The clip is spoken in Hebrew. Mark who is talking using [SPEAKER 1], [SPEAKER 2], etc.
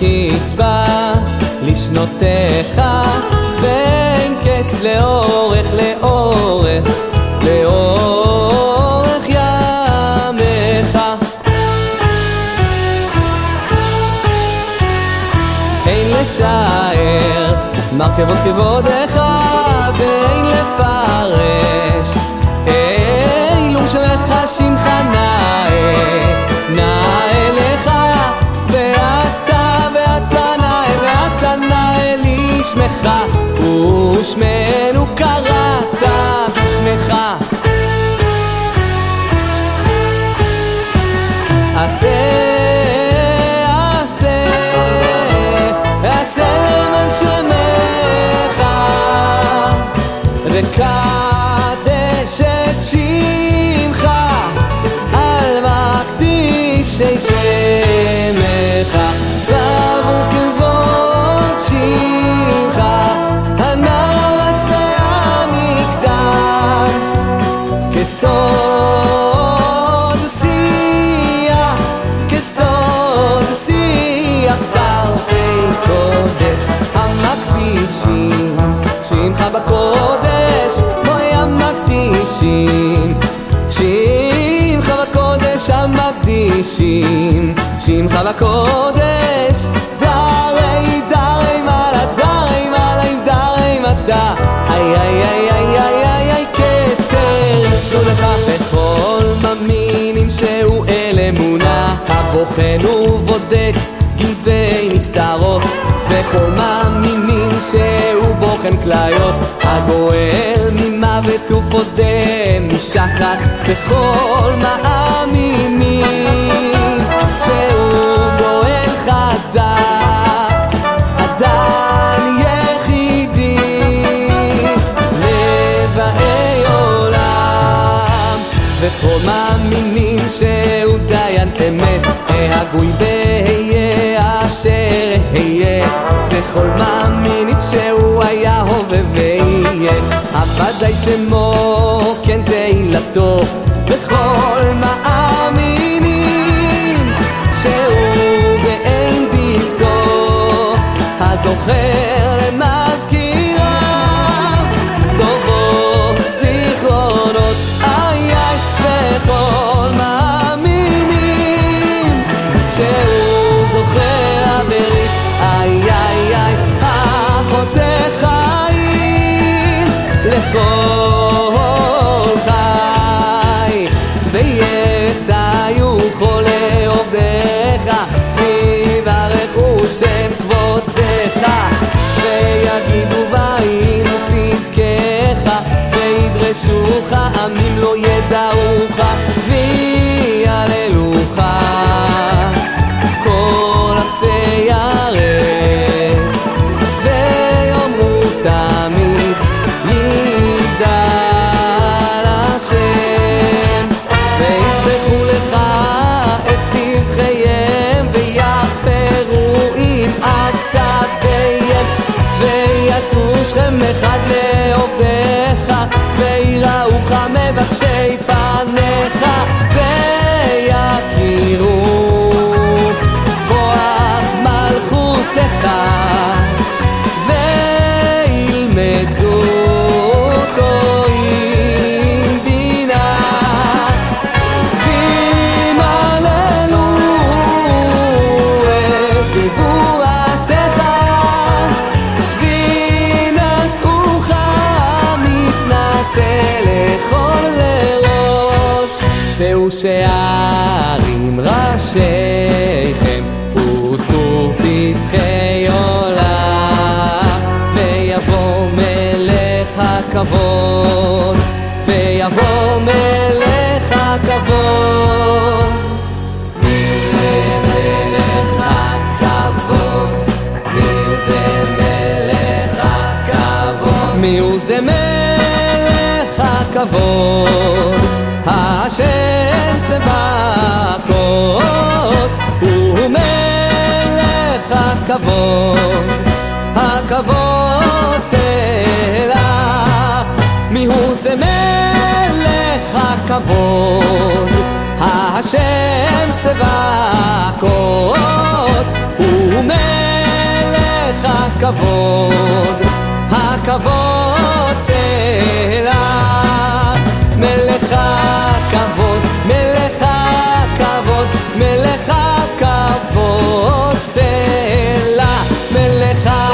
[SPEAKER 1] קצבה לשנותיך ואין קץ לאורך לאורך לאורך ימיך. אין לשער מרכבות כבודך ואין לפרש. אילום שמך שמך ושמנו קראת בשמך עשה עשה עשה למען שמך. וקדש את שמך על מקדישי שמך המקדישים שמך בקודש בואי המקדישים שמך בקודש המקדישים שמך בקודש דרי דרי מעלה דרי מעלה דרי מטה. איי איי איי איי איי איי איי כתר. תנו לך בכל מאמינים שהוא אל אמונה. הבוחן ובודק גנזי נסתרות וכל שהוא בוחן כליות הגואל ממוות ופודה משחת וכל מאמינים שהוא גואל חזק עדיין יחידי לבאי עולם. וכל מאמינים שהוא דיין אמת ההגוי והיה אשר אהיה וכל מאמינים שהוא היה הווה ויהיה. הוודאי שמו כן תהילתו לכל חי ויתיו כל עובדיך ויברכו שם כבודך. ויגידו באים צדקך וידרשוך עמים שכם אחד לעובדיך שערים ראשיכם ושמו פתחי עולם ויבוא מלך הכבוד ויבוא מלך הכבוד מי? מי זה מלך הכבוד? מי להם צבקות, הוא מלך הכבוד, הכבוד סלע. מי הוא זה מלך הכבוד, השם צבקות, הוא מלך הכבוד, הכבוד סלע. さ